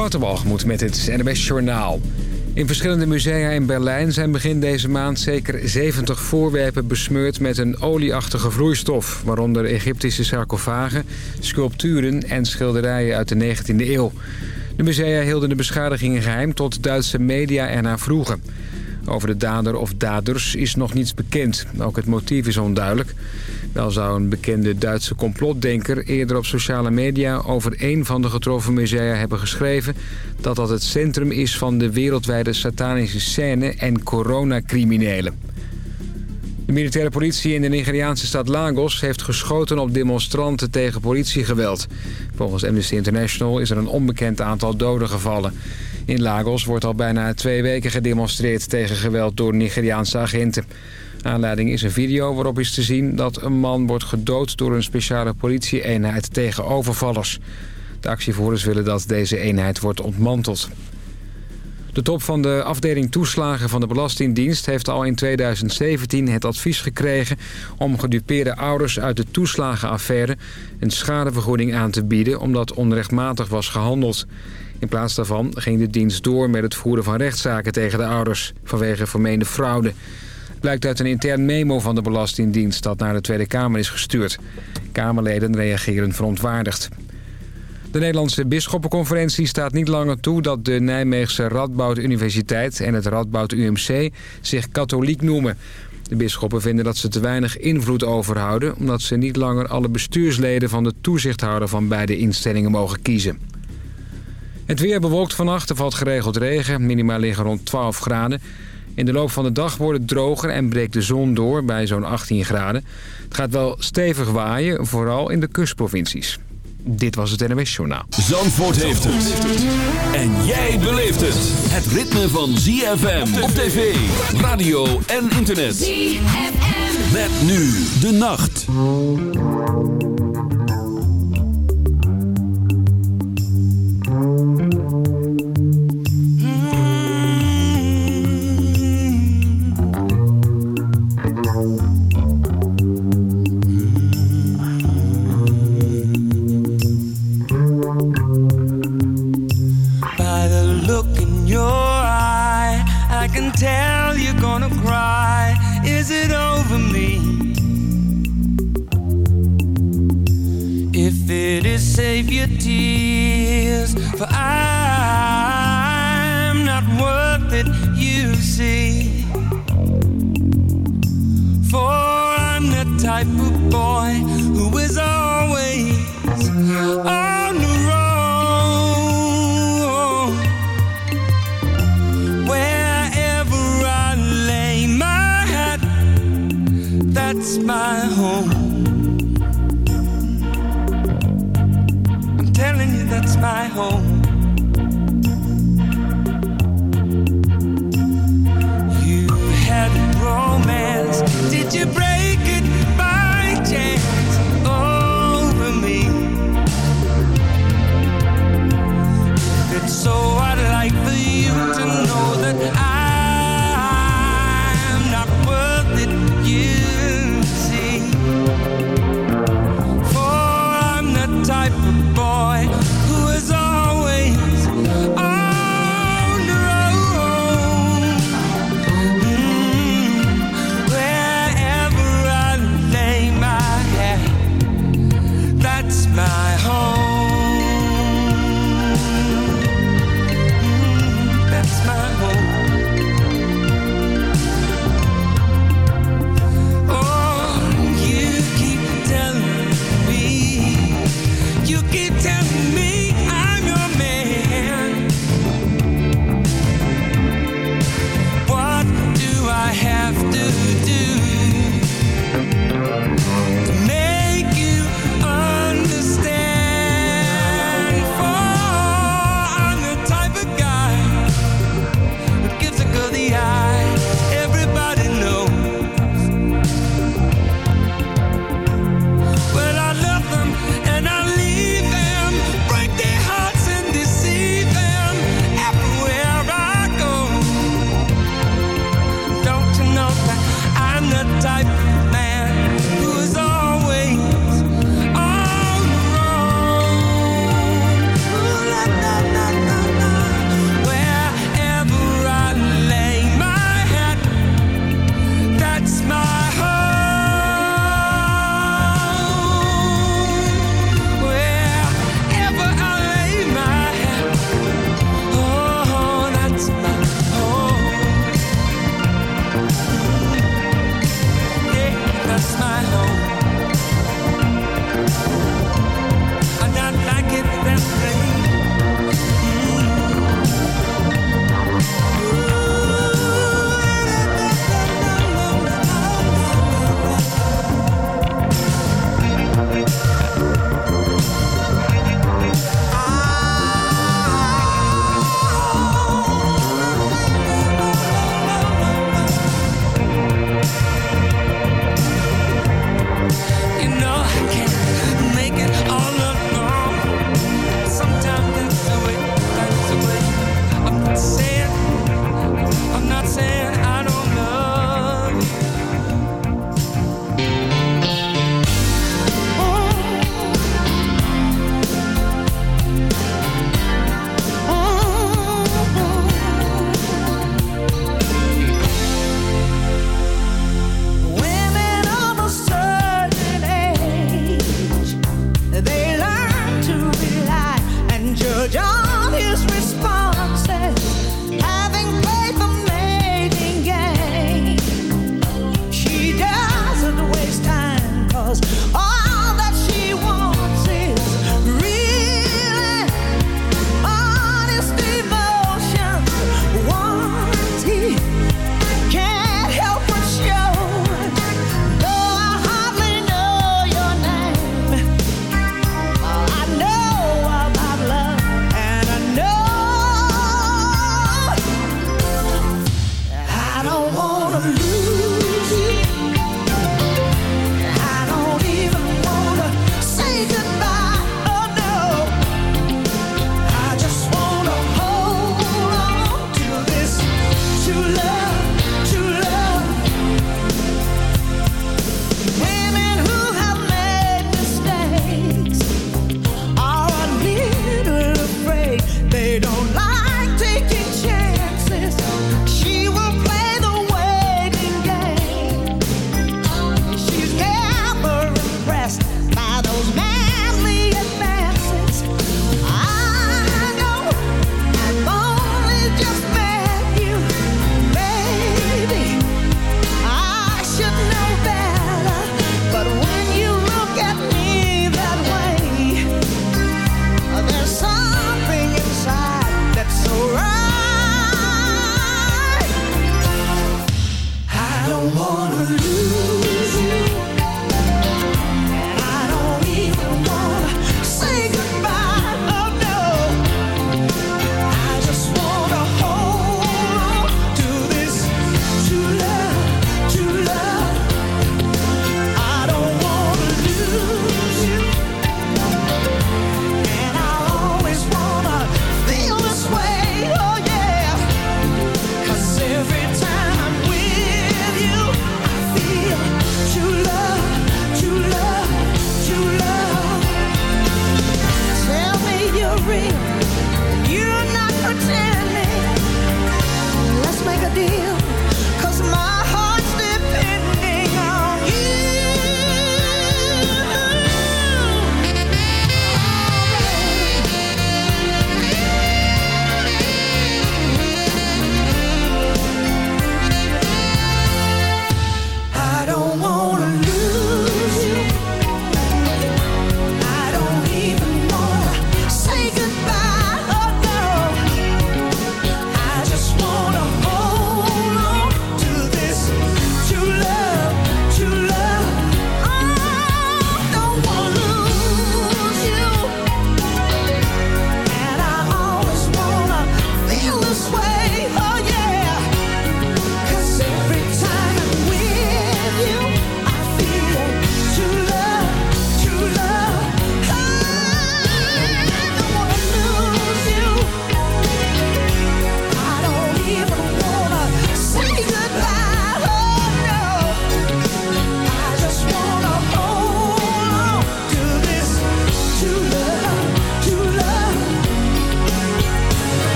Waterwalgemoed met het NWS Journaal. In verschillende musea in Berlijn zijn begin deze maand zeker 70 voorwerpen besmeurd met een olieachtige vloeistof. Waaronder Egyptische sarcofagen, sculpturen en schilderijen uit de 19e eeuw. De musea hielden de beschadigingen geheim tot Duitse media ernaar vroegen. Over de dader of daders is nog niets bekend. Ook het motief is onduidelijk. Wel zou een bekende Duitse complotdenker eerder op sociale media... over een van de getroffen musea hebben geschreven... dat dat het centrum is van de wereldwijde satanische scène en coronacriminelen. De militaire politie in de Nigeriaanse stad Lagos heeft geschoten op demonstranten tegen politiegeweld. Volgens Amnesty International is er een onbekend aantal doden gevallen. In Lagos wordt al bijna twee weken gedemonstreerd tegen geweld door Nigeriaanse agenten. Aanleiding is een video waarop is te zien dat een man wordt gedood door een speciale politieeenheid tegen overvallers. De actievoerders willen dat deze eenheid wordt ontmanteld. De top van de afdeling toeslagen van de Belastingdienst heeft al in 2017 het advies gekregen om gedupeerde ouders uit de toeslagenaffaire een schadevergoeding aan te bieden omdat onrechtmatig was gehandeld. In plaats daarvan ging de dienst door met het voeren van rechtszaken tegen de ouders vanwege vermeende fraude. Blijkt uit een intern memo van de Belastingdienst dat naar de Tweede Kamer is gestuurd. Kamerleden reageren verontwaardigd. De Nederlandse Bisschoppenconferentie staat niet langer toe dat de Nijmeegse Radboud Universiteit en het Radboud UMC zich katholiek noemen. De bisschoppen vinden dat ze te weinig invloed overhouden... omdat ze niet langer alle bestuursleden van de toezichthouder van beide instellingen mogen kiezen. Het weer bewolkt vannacht, er valt geregeld regen. Minima liggen rond 12 graden. In de loop van de dag wordt het droger en breekt de zon door bij zo'n 18 graden. Het gaat wel stevig waaien, vooral in de kustprovincies. Dit was het NWS Journaal. Zandvoort heeft het. En jij beleeft het. Het ritme van ZFM op tv, radio en internet. ZFM. Met nu de nacht. Mm-hmm.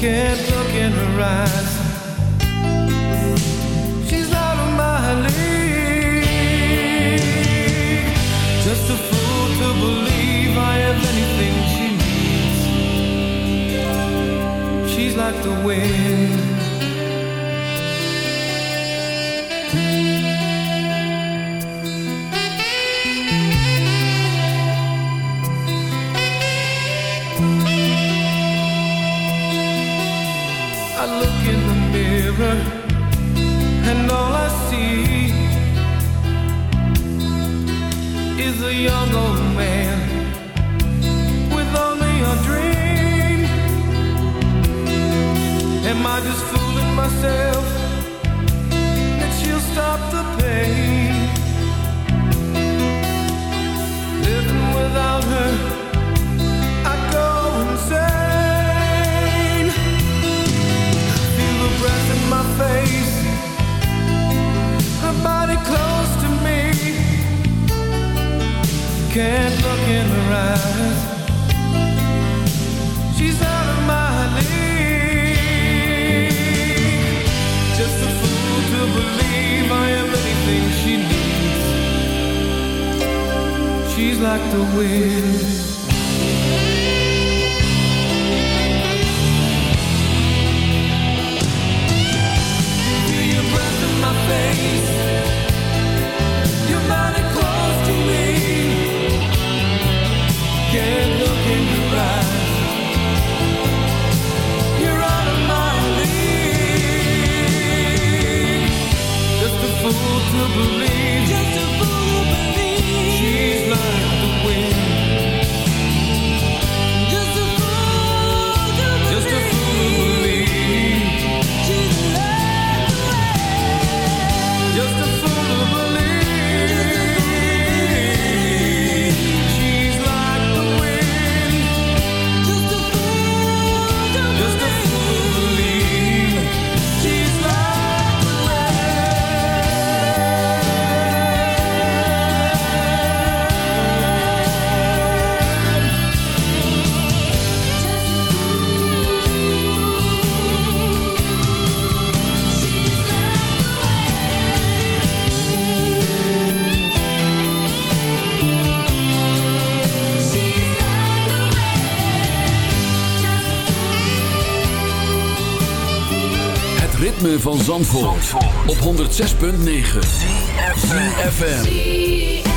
can't look in her eyes. She's not on my league. Just a fool to believe I have anything she needs. She's like the wind. Op 106.9 FM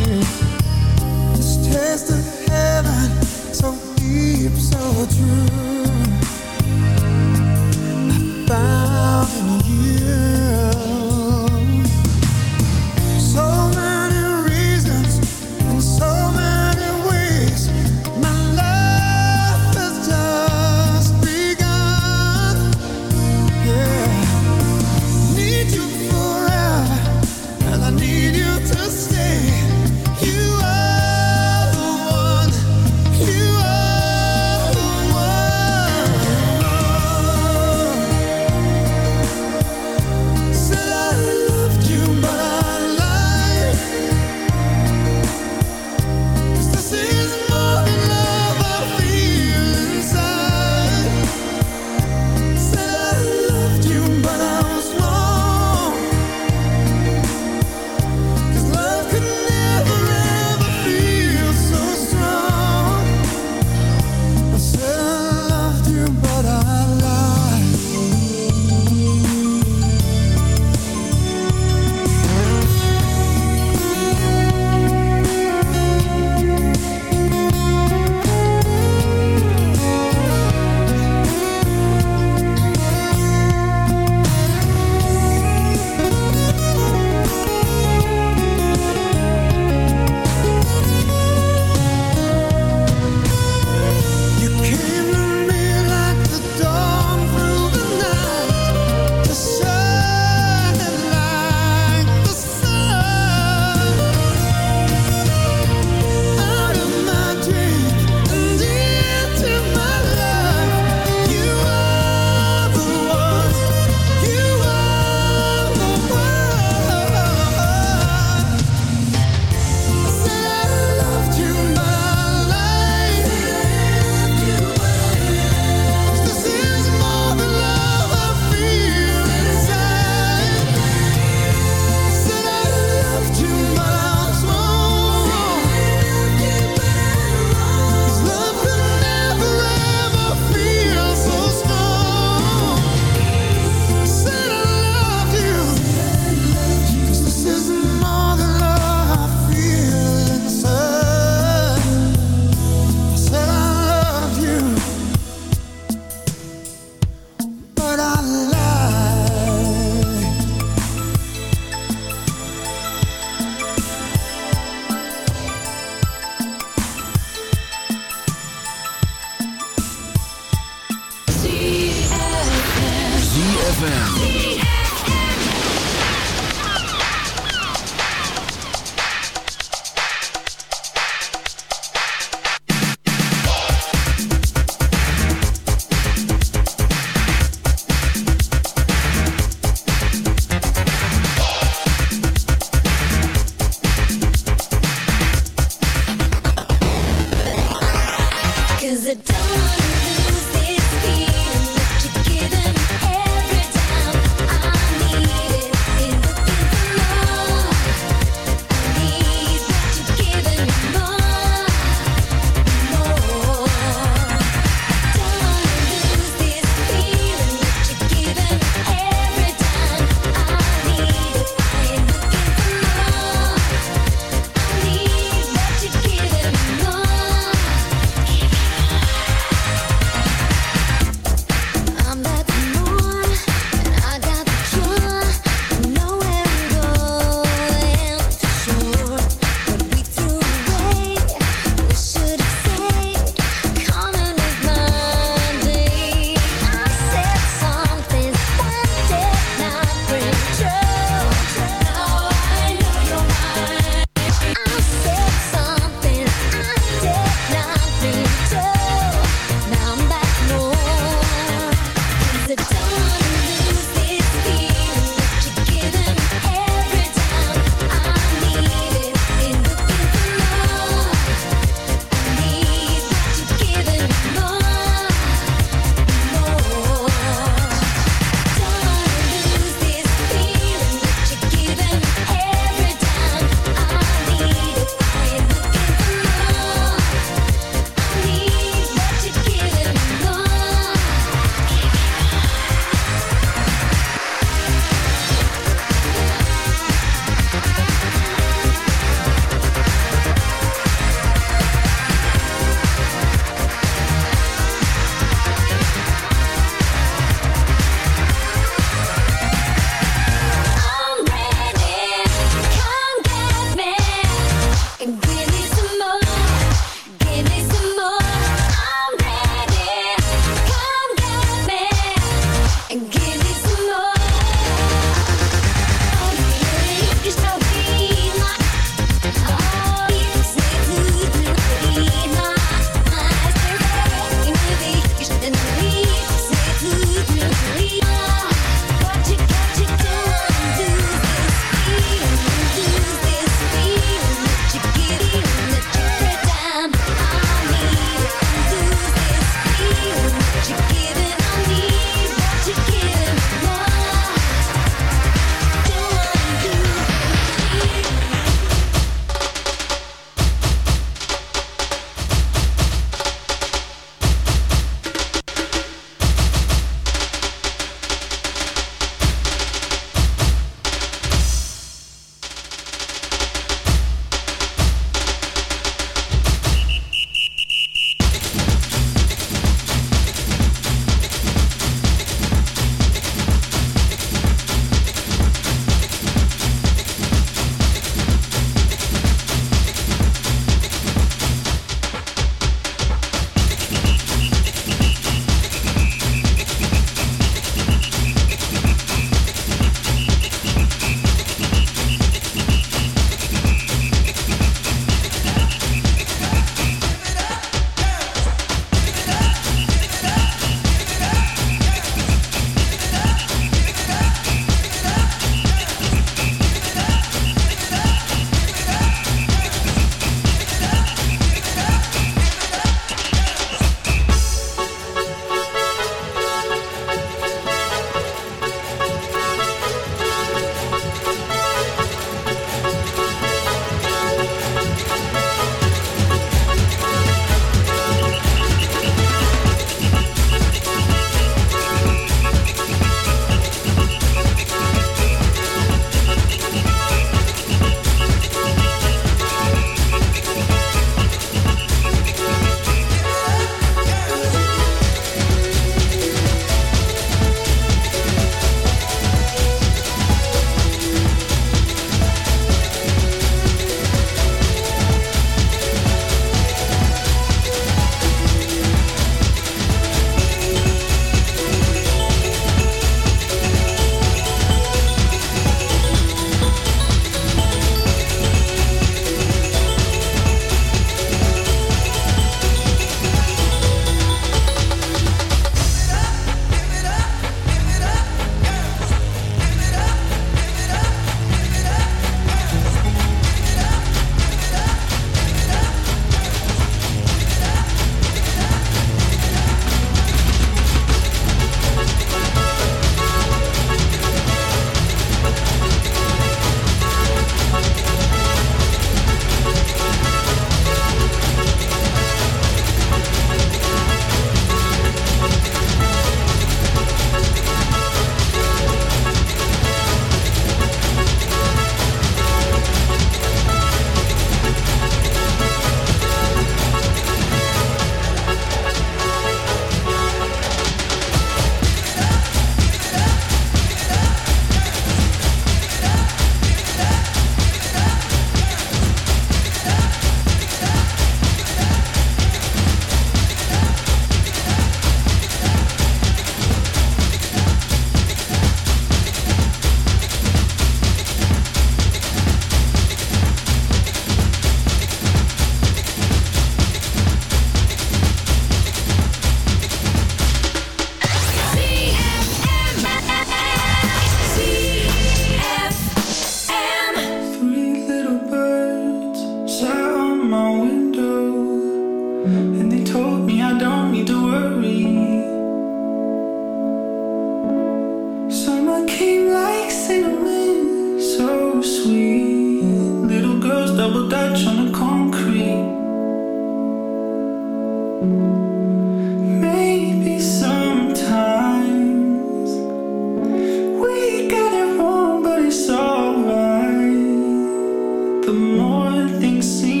The more things seem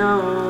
Cause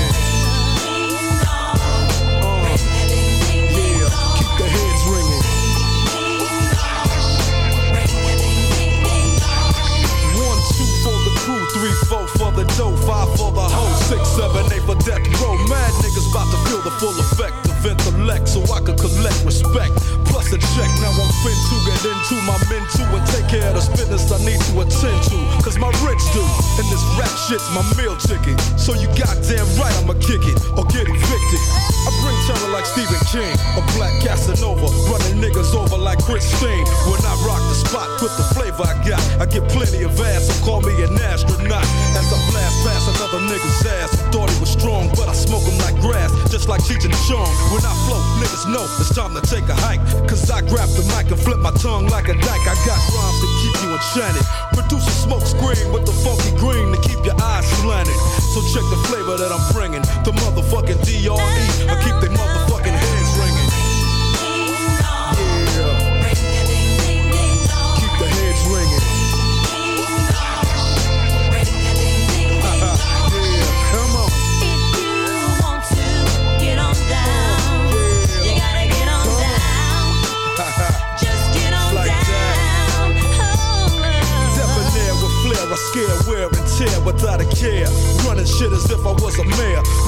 And Chong. When I flow, niggas know it's time to take a hike. Cause I grab the mic and flip my tongue like a dyke. I got rhymes to keep you enchanted.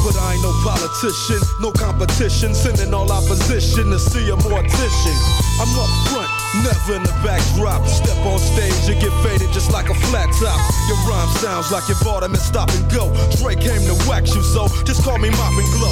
But I ain't no politician, no competition. Sending all opposition to see a mortician. I'm up front, never in the backdrop. Step on stage, you get faded just like a flat top. Your rhyme sounds like you bought them and stop and go. Dre came to wax you, so just call me Mop and Glo.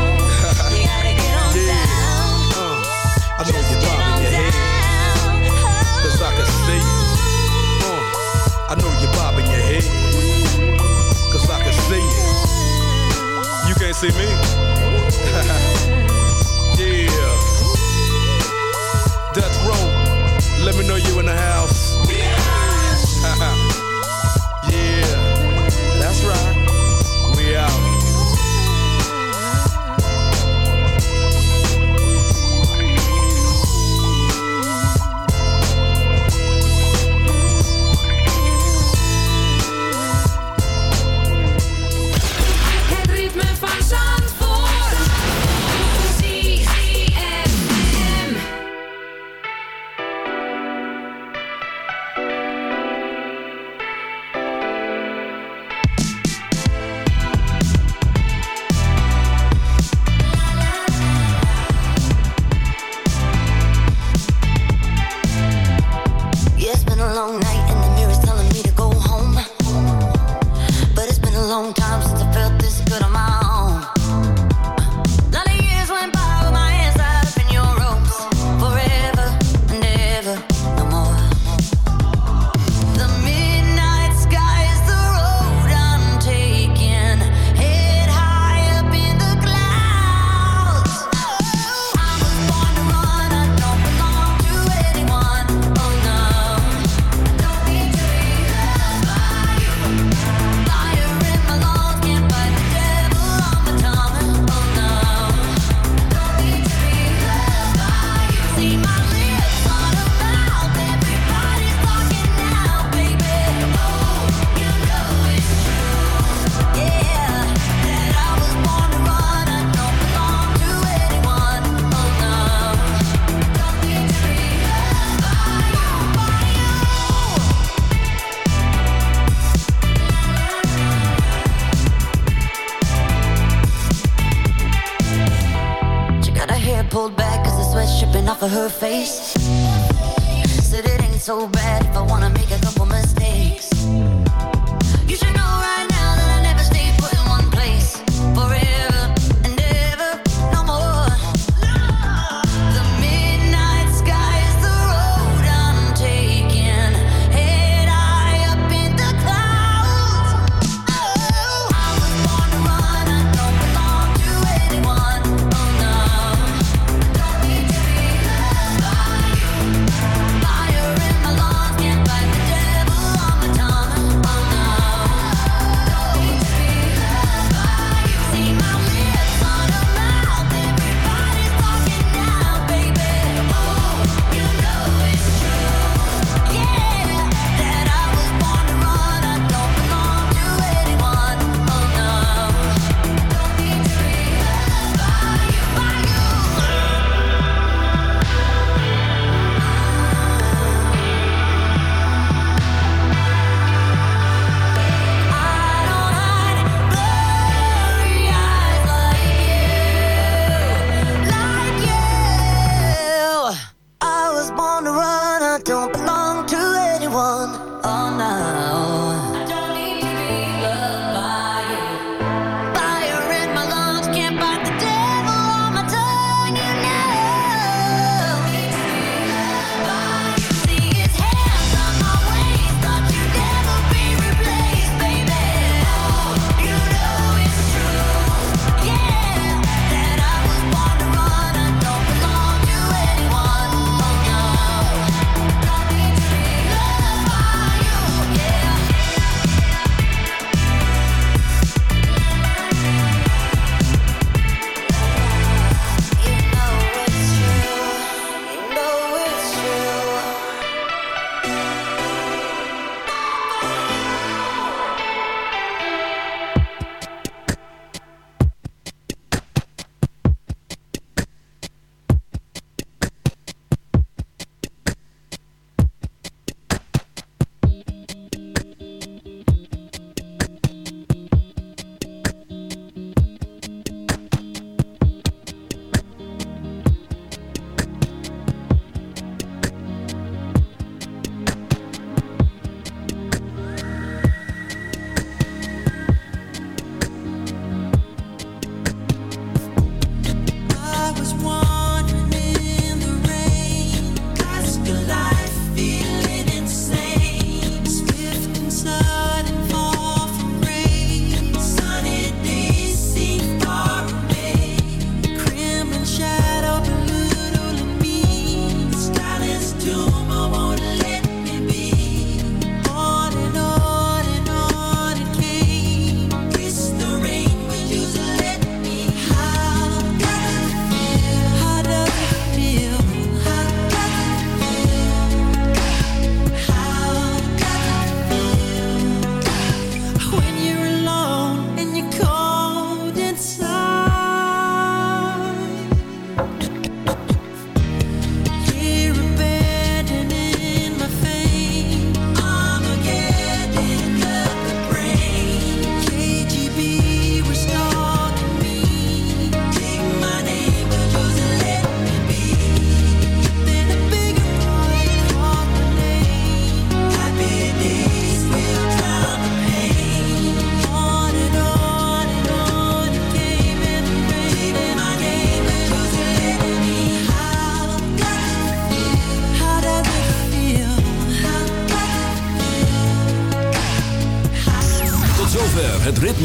See me?